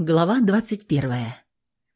Глава 21.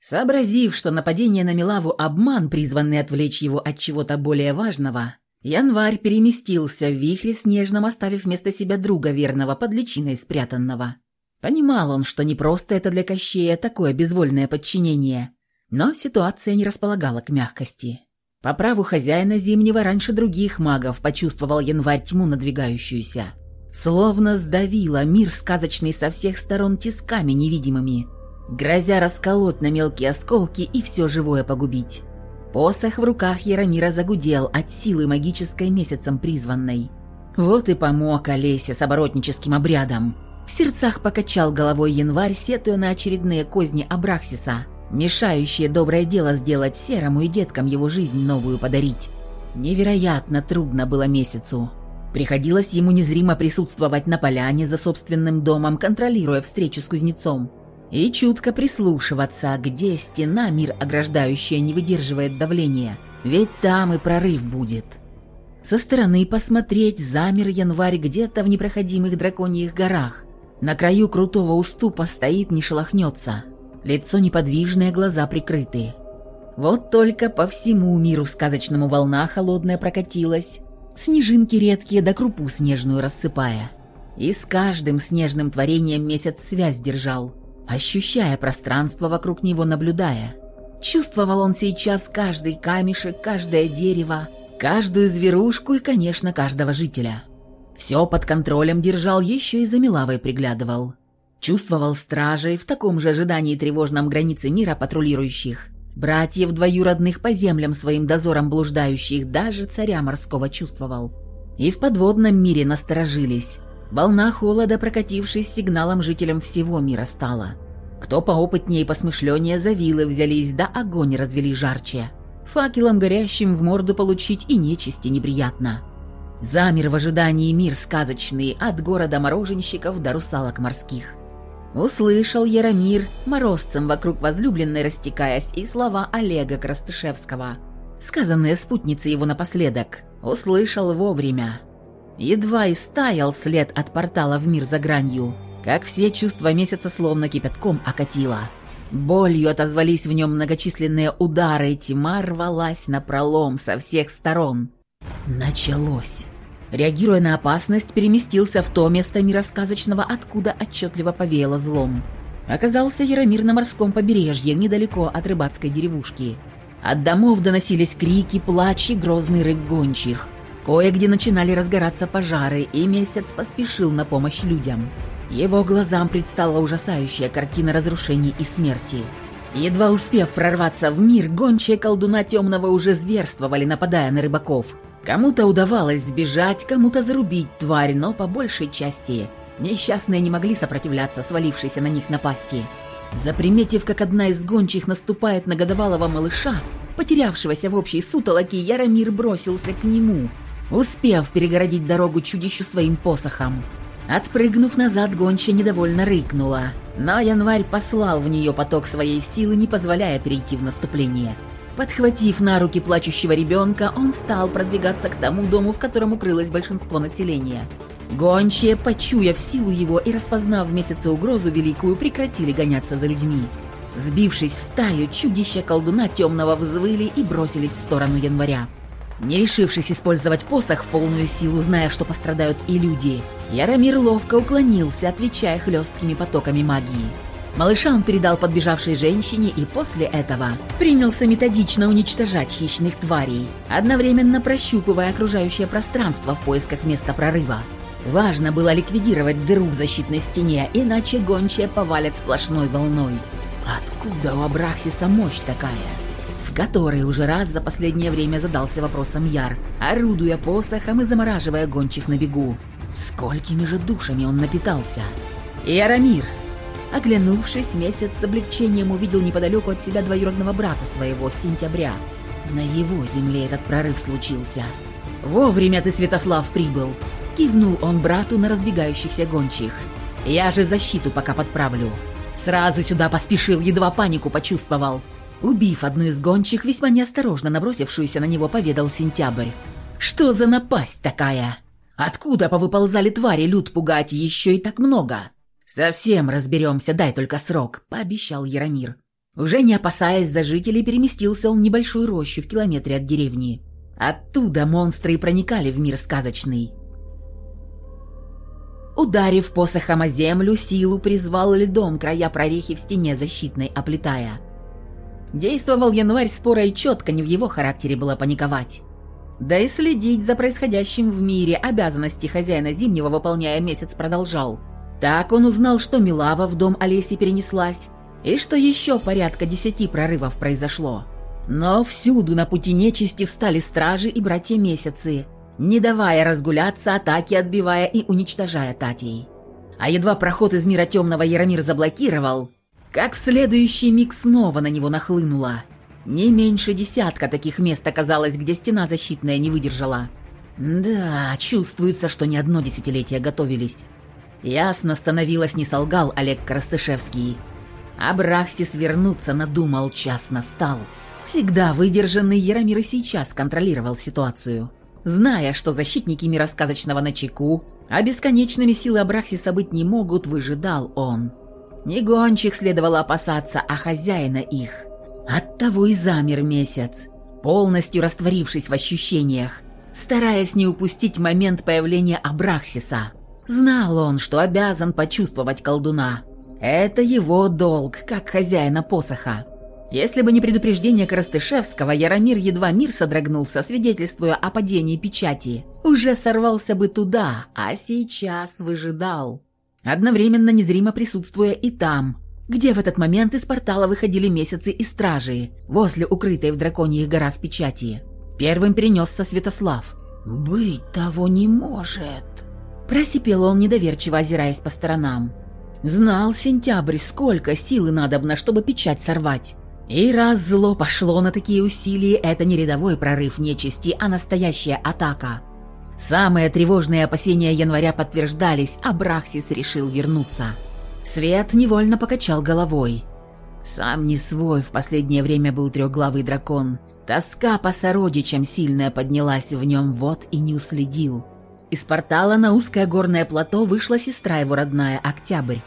Сообразив, что нападение на Милаву – обман, призванный отвлечь его от чего-то более важного, Январь переместился в вихре снежном, оставив вместо себя друга верного под личиной спрятанного. Понимал он, что не просто это для Кощея такое безвольное подчинение, но ситуация не располагала к мягкости. По праву хозяина Зимнего раньше других магов почувствовал Январь тьму надвигающуюся – Словно сдавила мир сказочный со всех сторон тисками невидимыми, грозя расколоть на мелкие осколки и все живое погубить. Посох в руках Яромира загудел от силы магической месяцем призванной. Вот и помог Олесе с оборотническим обрядом. В сердцах покачал головой январь, сетуя на очередные козни Абрахсиса, мешающие доброе дело сделать серому и деткам его жизнь новую подарить. Невероятно трудно было месяцу. Приходилось ему незримо присутствовать на поляне за собственным домом, контролируя встречу с кузнецом. И чутко прислушиваться, где стена, мир ограждающая, не выдерживает давления. Ведь там и прорыв будет. Со стороны посмотреть замер январь где-то в непроходимых драконьих горах. На краю крутого уступа стоит, не шелохнется. Лицо неподвижное, глаза прикрыты. Вот только по всему миру сказочному волна холодная прокатилась, снежинки редкие да крупу снежную рассыпая. И с каждым снежным творением месяц связь держал, ощущая пространство вокруг него, наблюдая. Чувствовал он сейчас каждый камешек, каждое дерево, каждую зверушку и, конечно, каждого жителя. Все под контролем держал, еще и за Милавой приглядывал. Чувствовал стражей в таком же ожидании тревожном границы мира патрулирующих, Братьев двоюродных по землям своим дозором блуждающих даже царя морского чувствовал. И в подводном мире насторожились. Волна холода, прокатившись сигналом жителям всего мира, стала. Кто поопытнее и посмышленнее за вилы взялись, да огонь развели жарче. Факелом горящим в морду получить и нечисти неприятно. Замер в ожидании мир сказочный от города мороженщиков до русалок морских. Услышал Яромир, морозцем вокруг возлюбленной растекаясь, и слова Олега Крастышевского, сказанные спутницей его напоследок. Услышал вовремя. Едва и стаял след от портала в мир за гранью, как все чувства месяца словно кипятком окатило. Болью отозвались в нем многочисленные удары, тьма рвалась на пролом со всех сторон. Началось реагируя на опасность, переместился в то место мира сказочного, откуда отчетливо повеяло злом. Оказался Яромир на морском побережье, недалеко от рыбацкой деревушки. От домов доносились крики, плач и грозный рык гончих. Кое-где начинали разгораться пожары, и месяц поспешил на помощь людям. Его глазам предстала ужасающая картина разрушений и смерти. Едва успев прорваться в мир, гончие колдуна темного уже зверствовали, нападая на рыбаков – Кому-то удавалось сбежать, кому-то зарубить тварь, но по большей части несчастные не могли сопротивляться свалившейся на них напасти. Заприметив, как одна из гончих наступает на годовалого малыша, потерявшегося в общей сутолоке, Яромир бросился к нему, успев перегородить дорогу чудищу своим посохом. Отпрыгнув назад, гонча недовольно рыкнула, но январь послал в нее поток своей силы, не позволяя перейти в наступление. Подхватив на руки плачущего ребенка, он стал продвигаться к тому дому, в котором укрылось большинство населения. Гончие, почуяв силу его и распознав в месяце угрозу великую, прекратили гоняться за людьми. Сбившись в стаю, чудища колдуна темного взвыли и бросились в сторону января. Не решившись использовать посох в полную силу, зная, что пострадают и люди, Яромир ловко уклонился, отвечая хлесткими потоками магии. Малыша он передал подбежавшей женщине и после этого принялся методично уничтожать хищных тварей, одновременно прощупывая окружающее пространство в поисках места прорыва. Важно было ликвидировать дыру в защитной стене, иначе гончие повалят сплошной волной. Откуда у Абрахсиса мощь такая? В которой уже раз за последнее время задался вопросом Яр, орудуя посохом и замораживая гончих на бегу. Сколькими же душами он напитался? Яромир, Оглянувшись, месяц с облегчением увидел неподалеку от себя двоюродного брата своего, Сентября. На его земле этот прорыв случился. «Вовремя ты, Святослав, прибыл!» Кивнул он брату на разбегающихся гончих. «Я же защиту пока подправлю». Сразу сюда поспешил, едва панику почувствовал. Убив одну из гончих, весьма неосторожно набросившуюся на него, поведал Сентябрь. «Что за напасть такая? Откуда повыползали твари люд пугать еще и так много?» «Совсем разберемся, дай только срок», – пообещал Яромир. Уже не опасаясь за жителей, переместился он в небольшую рощу в километре от деревни. Оттуда монстры и проникали в мир сказочный. Ударив посохом о землю, силу призвал льдом края прорехи в стене защитной оплетая. Действовал январь споро и четко, не в его характере было паниковать. Да и следить за происходящим в мире обязанности хозяина Зимнего, выполняя месяц, продолжал. Так он узнал, что Милава в дом Олеси перенеслась, и что еще порядка десяти прорывов произошло. Но всюду на пути нечисти встали стражи и братья Месяцы, не давая разгуляться, атаки отбивая и уничтожая Татей. А едва проход из мира темного Яромир заблокировал, как в следующий миг снова на него нахлынуло. Не меньше десятка таких мест оказалось, где стена защитная не выдержала. Да, чувствуется, что не одно десятилетие готовились. Ясно становилось, не солгал Олег Коростышевский. Абрахсис вернуться надумал, час настал. Всегда выдержанный Яромир и сейчас контролировал ситуацию. Зная, что защитники мира сказочного на чеку, а бесконечными силы Абрахсиса быть не могут, выжидал он. Не гончих следовало опасаться, а хозяина их. Оттого и замер месяц, полностью растворившись в ощущениях, стараясь не упустить момент появления Абрахсиса. Знал он, что обязан почувствовать колдуна. Это его долг, как хозяина посоха. Если бы не предупреждение Коростышевского, Яромир едва мир содрогнулся, свидетельствуя о падении печати. Уже сорвался бы туда, а сейчас выжидал. Одновременно незримо присутствуя и там, где в этот момент из портала выходили месяцы и стражи, возле укрытой в драконьих горах печати. Первым перенесся Святослав. «Быть того не может!» Просипел он, недоверчиво озираясь по сторонам. Знал сентябрь, сколько силы надобно, чтобы печать сорвать. И раз зло пошло на такие усилия, это не рядовой прорыв нечисти, а настоящая атака. Самые тревожные опасения января подтверждались, а Брахсис решил вернуться. Свет невольно покачал головой. Сам не свой в последнее время был трехглавый дракон. Тоска по сородичам сильная поднялась в нем, вот и не уследил. Из портала на узкое горное плато вышла сестра его родная, Октябрь.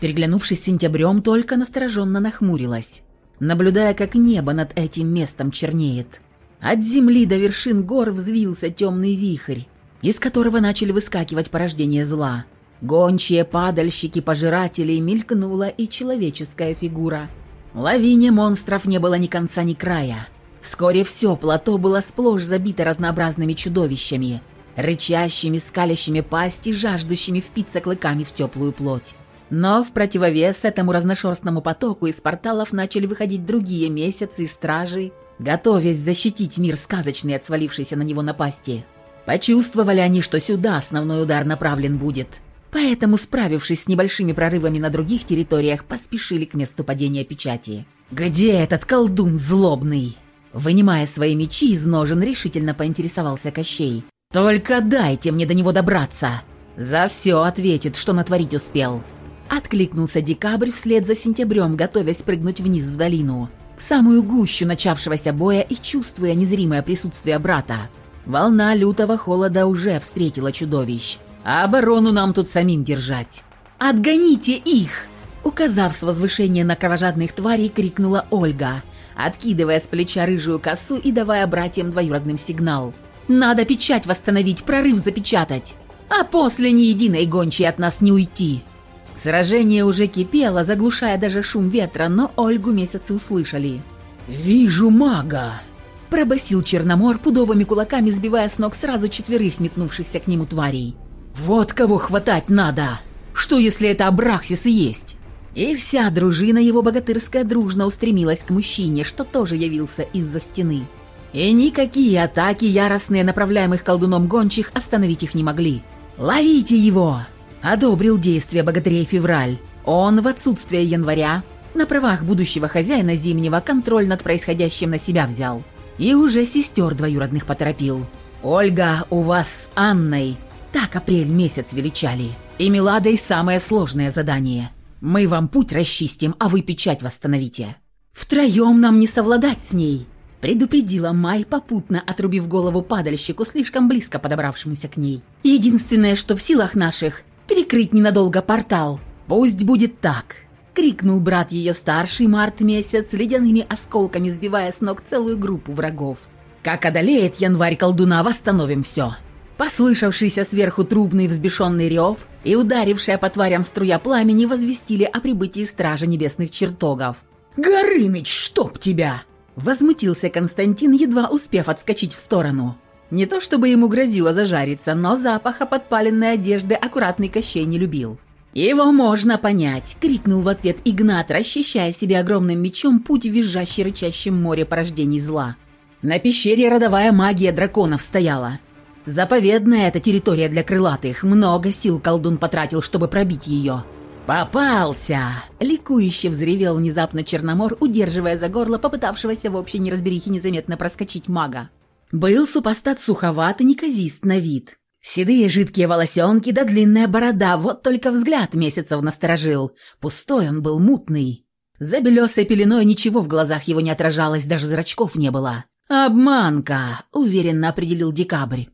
Переглянувшись с сентябрем, только настороженно нахмурилась наблюдая, как небо над этим местом чернеет. От земли до вершин гор взвился темный вихрь, из которого начали выскакивать порождения зла. Гончие, падальщики, пожиратели, мелькнула и человеческая фигура. Лавине монстров не было ни конца, ни края. Вскоре все плато было сплошь забито разнообразными чудовищами, рычащими, скалящими пасти, жаждущими впиться клыками в теплую плоть. Но в противовес этому разношерстному потоку из порталов начали выходить другие месяцы и стражи, готовясь защитить мир сказочный от свалившейся на него напасти. Почувствовали они, что сюда основной удар направлен будет. Поэтому, справившись с небольшими прорывами на других территориях, поспешили к месту падения печати. «Где этот колдун злобный?» Вынимая свои мечи из ножен, решительно поинтересовался Кощей. «Только дайте мне до него добраться!» «За все ответит, что натворить успел!» Откликнулся декабрь вслед за сентябрем, готовясь прыгнуть вниз в долину, в самую гущу начавшегося боя и чувствуя незримое присутствие брата. Волна лютого холода уже встретила чудовищ. А оборону нам тут самим держать. «Отгоните их!» Указав с возвышения на кровожадных тварей, крикнула Ольга, откидывая с плеча рыжую косу и давая братьям двоюродным сигнал. «Надо печать восстановить, прорыв запечатать, а после ни единой гончей от нас не уйти!» Сражение уже кипело, заглушая даже шум ветра, но Ольгу месяцы услышали. «Вижу мага!» Пробасил Черномор пудовыми кулаками, сбивая с ног сразу четверых метнувшихся к нему тварей. «Вот кого хватать надо! Что, если это Абрахсис и есть?» И вся дружина его богатырская дружно устремилась к мужчине, что тоже явился из-за стены. И никакие атаки, яростные направляемых колдуном гончих, остановить их не могли. «Ловите его!» одобрил действия богатырей Февраль. Он в отсутствие января на правах будущего хозяина Зимнего контроль над происходящим на себя взял. И уже сестер двоюродных поторопил. «Ольга, у вас с Анной...» Так апрель месяц величали. И Миладой самое сложное задание. Мы вам путь расчистим, а вы печать восстановите. Втроем нам не совладать с ней, предупредила Май, попутно отрубив голову падальщику, слишком близко подобравшемуся к ней. Единственное, что в силах наших, перекрыть ненадолго портал. «Пусть будет так!» — крикнул брат ее старший март месяц, ледяными осколками сбивая с ног целую группу врагов. «Как одолеет январь колдуна, восстановим все!» Послышавшийся сверху трубный взбешенный рев и ударившая по тварям струя пламени возвестили о прибытии стража небесных чертогов. «Горыныч, чтоб тебя!» Возмутился Константин, едва успев отскочить в сторону. Не то чтобы ему грозило зажариться, но запаха подпаленной одежды аккуратный Кощей не любил. «Его можно понять!» — крикнул в ответ Игнат, расчищая себе огромным мечом путь в визжащий рычащем море порождений зла. На пещере родовая магия драконов стояла. Заповедная эта территория для крылатых, много сил колдун потратил, чтобы пробить ее. «Попался!» — ликующе взревел внезапно Черномор, удерживая за горло попытавшегося в общей неразберихе незаметно проскочить мага. Был супостат суховат и неказист на вид. Седые жидкие волосенки да длинная борода, вот только взгляд месяцев насторожил. Пустой он был, мутный. За белесой пеленой ничего в глазах его не отражалось, даже зрачков не было. «Обманка», — уверенно определил Декабрь.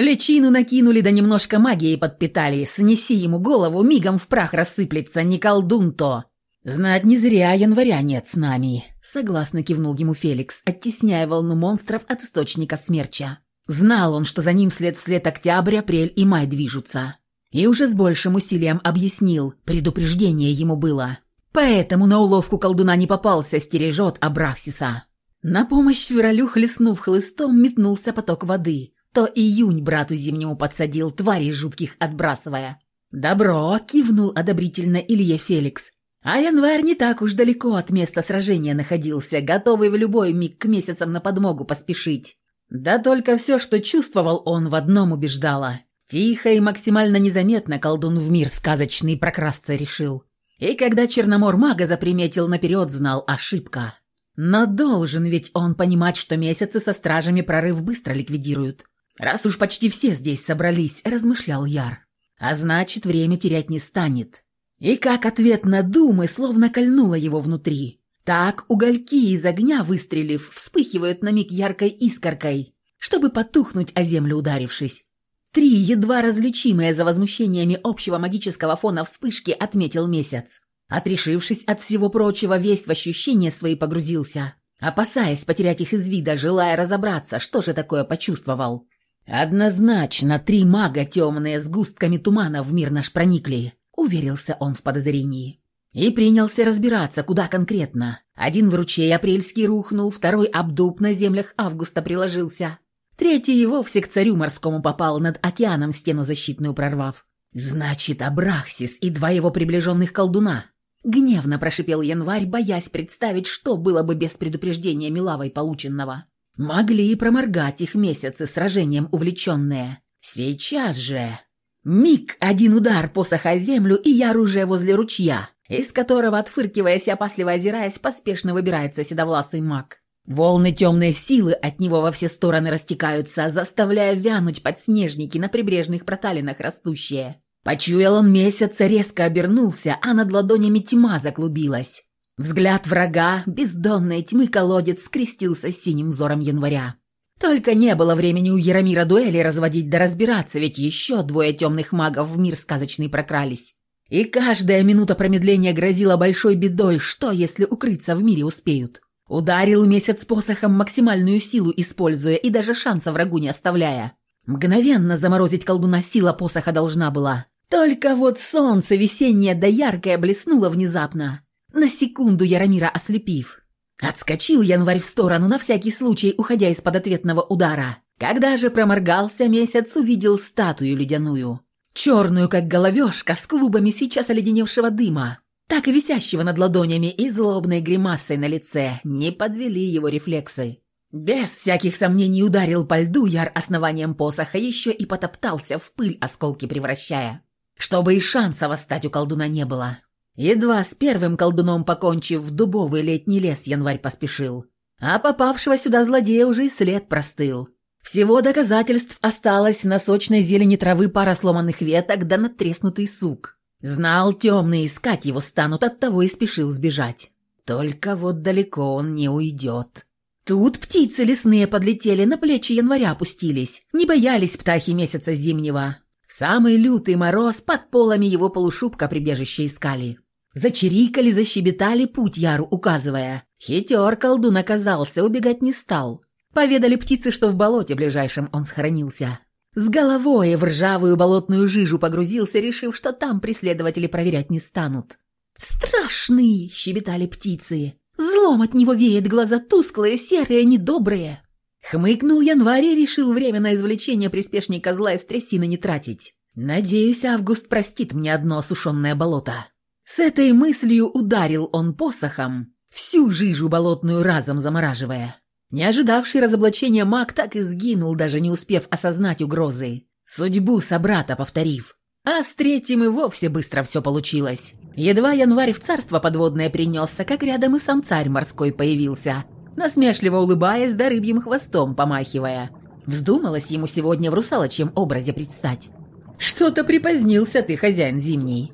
Личину накинули, да немножко магией подпитали. Снеси ему голову, мигом в прах рассыплется, не колдун то. «Знать не зря января нет с нами», — согласно кивнул ему Феликс, оттесняя волну монстров от источника смерча. Знал он, что за ним след вслед октябрь, апрель и май движутся. И уже с большим усилием объяснил, предупреждение ему было. Поэтому на уловку колдуна не попался, стережет Абрахсиса. На помощь февралю, хлестнув хлыстом, метнулся поток воды. То июнь брату зимнему подсадил, твари жутких отбрасывая. «Добро!» — кивнул одобрительно Илье Феликс, а январь не так уж далеко от места сражения находился, готовый в любой миг к месяцам на подмогу поспешить. Да только все, что чувствовал он, в одном убеждало. Тихо и максимально незаметно колдун в мир сказочный прокрасться решил. И когда Черномор мага заприметил, наперед знал ошибка. Но должен ведь он понимать, что месяцы со стражами прорыв быстро ликвидируют. Раз уж почти все здесь собрались, размышлял Яр. А значит, время терять не станет. И как ответ на думы, словно кольнуло его внутри. Так угольки из огня, выстрелив, вспыхивают на миг яркой искоркой, чтобы потухнуть о землю ударившись. Три едва различимые за возмущениями общего магического фона вспышки отметил месяц. Отрешившись от всего прочего, весь в ощущения свои погрузился, опасаясь потерять их из вида, желая разобраться, что же такое почувствовал. Однозначно, три мага темные с густками тумана в мир наш проникли уверился он в подозрении. И принялся разбираться, куда конкретно. Один в ручей апрельский рухнул, второй обдуб на землях августа приложился. Третий и вовсе к царю морскому попал, над океаном стену защитную прорвав. «Значит, Абрахсис и два его приближенных колдуна». Гневно прошипел январь, боясь представить, что было бы без предупреждения Милавой полученного. Могли и проморгать их месяцы сражением увлеченные. Сейчас же... Миг, один удар посоха землю, и я оружие возле ручья, из которого, отфыркиваясь и опасливо озираясь, поспешно выбирается седовласый маг. Волны темной силы от него во все стороны растекаются, заставляя вянуть подснежники на прибрежных проталинах растущие. Почуял он месяца, резко обернулся, а над ладонями тьма заклубилась. Взгляд врага, бездонной тьмы колодец, скрестился с синим взором января. Только не было времени у Яромира дуэли разводить да разбираться, ведь еще двое темных магов в мир сказочный прокрались. И каждая минута промедления грозила большой бедой, что если укрыться в мире успеют. Ударил месяц посохом максимальную силу используя и даже шанса врагу не оставляя. Мгновенно заморозить колдуна сила посоха должна была. Только вот солнце весеннее да яркое блеснуло внезапно, на секунду Яромира ослепив. Отскочил январь в сторону, на всякий случай уходя из-под ответного удара. Когда же проморгался месяц, увидел статую ледяную. Черную, как головешка, с клубами сейчас оледеневшего дыма, так и висящего над ладонями и злобной гримасой на лице. Не подвели его рефлексы. Без всяких сомнений ударил по льду яр основанием посоха, еще и потоптался в пыль, осколки превращая. Чтобы и шанса восстать у колдуна не было. Едва с первым колдуном покончив, в дубовый летний лес январь поспешил. А попавшего сюда злодея уже и след простыл. Всего доказательств осталось на сочной зелени травы пара сломанных веток да надтреснутый сук. Знал темный, искать его станут, оттого и спешил сбежать. Только вот далеко он не уйдет. Тут птицы лесные подлетели, на плечи января опустились. Не боялись птахи месяца зимнего. самый лютый мороз под полами его полушубка прибежище искали. Зачирикали, защебетали, путь Яру указывая. Хитер колдун оказался, убегать не стал. Поведали птицы, что в болоте ближайшем он схоронился. С головой в ржавую болотную жижу погрузился, решив, что там преследователи проверять не станут. «Страшный!» — щебетали птицы. «Злом от него веет, глаза тусклые, серые, недобрые!» Хмыкнул январь и решил время на извлечение приспешника зла из трясины не тратить. «Надеюсь, Август простит мне одно осушенное болото». С этой мыслью ударил он посохом, всю жижу болотную разом замораживая. Не ожидавший разоблачения маг так и сгинул, даже не успев осознать угрозы. Судьбу собрата повторив. А с третьим и вовсе быстро все получилось. Едва январь в царство подводное принесся, как рядом и сам царь морской появился, насмешливо улыбаясь да рыбьим хвостом помахивая. Вздумалось ему сегодня в русалочьем образе предстать. «Что-то припозднился ты, хозяин зимний»,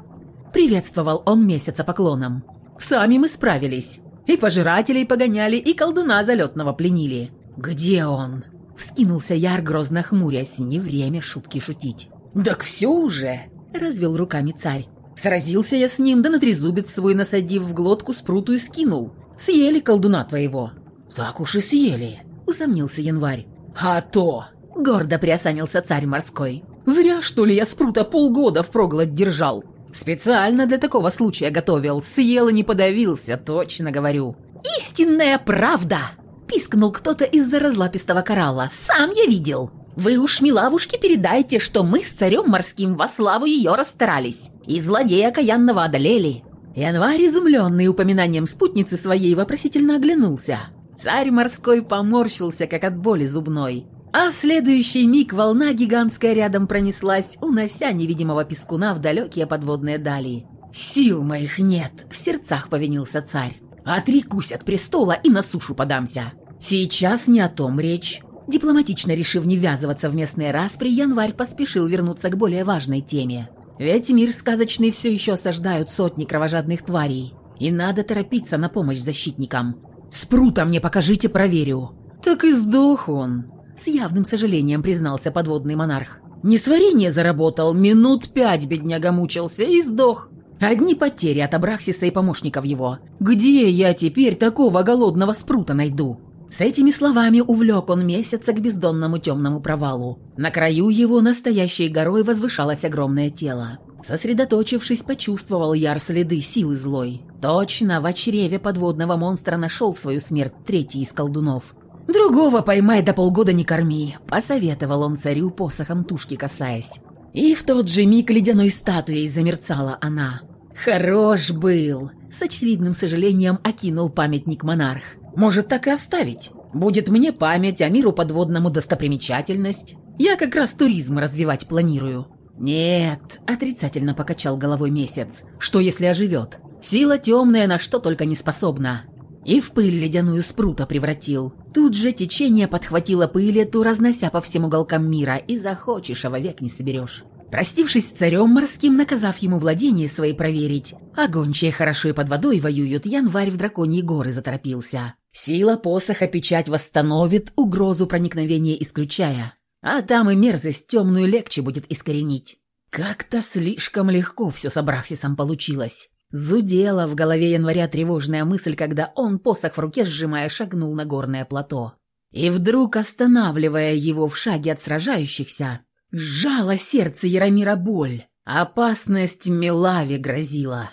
Приветствовал он месяца поклоном. «Сами мы справились. И пожирателей погоняли, и колдуна залетного пленили». «Где он?» Вскинулся Яр, грозно хмурясь. Не время шутки шутить. «Так все уже!» Развел руками царь. Сразился я с ним, да на трезубец свой насадив в глотку спруту и скинул. Съели колдуна твоего. Так уж и съели, усомнился январь. А то! Гордо приосанился царь морской. Зря, что ли, я спрута полгода впроголодь держал. Специально для такого случая готовил. Съел и не подавился, точно говорю. «Истинная правда!» – пискнул кто-то из-за разлапистого коралла. «Сам я видел!» «Вы уж, милавушке, передайте, что мы с царем морским во славу ее расстарались и злодея каянного одолели». Январь, изумленный упоминанием спутницы своей, вопросительно оглянулся. Царь морской поморщился, как от боли зубной. А в следующий миг волна гигантская рядом пронеслась, унося невидимого пескуна в далекие подводные дали. «Сил моих нет!» – в сердцах повинился царь. «Отрекусь от престола и на сушу подамся!» Сейчас не о том речь. Дипломатично решив не ввязываться в местные распри, январь поспешил вернуться к более важной теме. Ведь мир сказочный все еще осаждают сотни кровожадных тварей. И надо торопиться на помощь защитникам. «Спрута мне покажите, проверю». Так и сдох он. С явным сожалением признался подводный монарх. Несварение заработал, минут пять бедняга мучился и сдох. Одни потери от Абрахсиса и помощников его. Где я теперь такого голодного спрута найду? С этими словами увлек он месяца к бездонному темному провалу. На краю его настоящей горой возвышалось огромное тело. Сосредоточившись, почувствовал яр следы силы злой. Точно, в чреве подводного монстра нашел свою смерть третий из колдунов. «Другого поймай до полгода не корми», — посоветовал он царю посохом тушки касаясь. И в тот же миг ледяной статуей замерцала она. «Хорош был!» — с очевидным сожалением окинул памятник монарх. «Может, так и оставить? Будет мне память, а миру подводному достопримечательность. Я как раз туризм развивать планирую». «Нет», — отрицательно покачал головой месяц. «Что, если оживет? Сила темная на что только не способна и в пыль ледяную спрута превратил. Тут же течение подхватило пыль эту, разнося по всем уголкам мира, и захочешь, а вовек не соберешь. Простившись с царем морским, наказав ему владение свои проверить, а гончие хорошо и под водой воюют, январь в драконьи горы заторопился. Сила посоха печать восстановит, угрозу проникновения исключая. А там и мерзость темную легче будет искоренить. Как-то слишком легко все с Абрахсисом получилось. Зудела в голове января тревожная мысль, когда он, посох в руке сжимая, шагнул на горное плато. И вдруг, останавливая его в шаге от сражающихся, сжало сердце Яромира боль. Опасность Милаве грозила.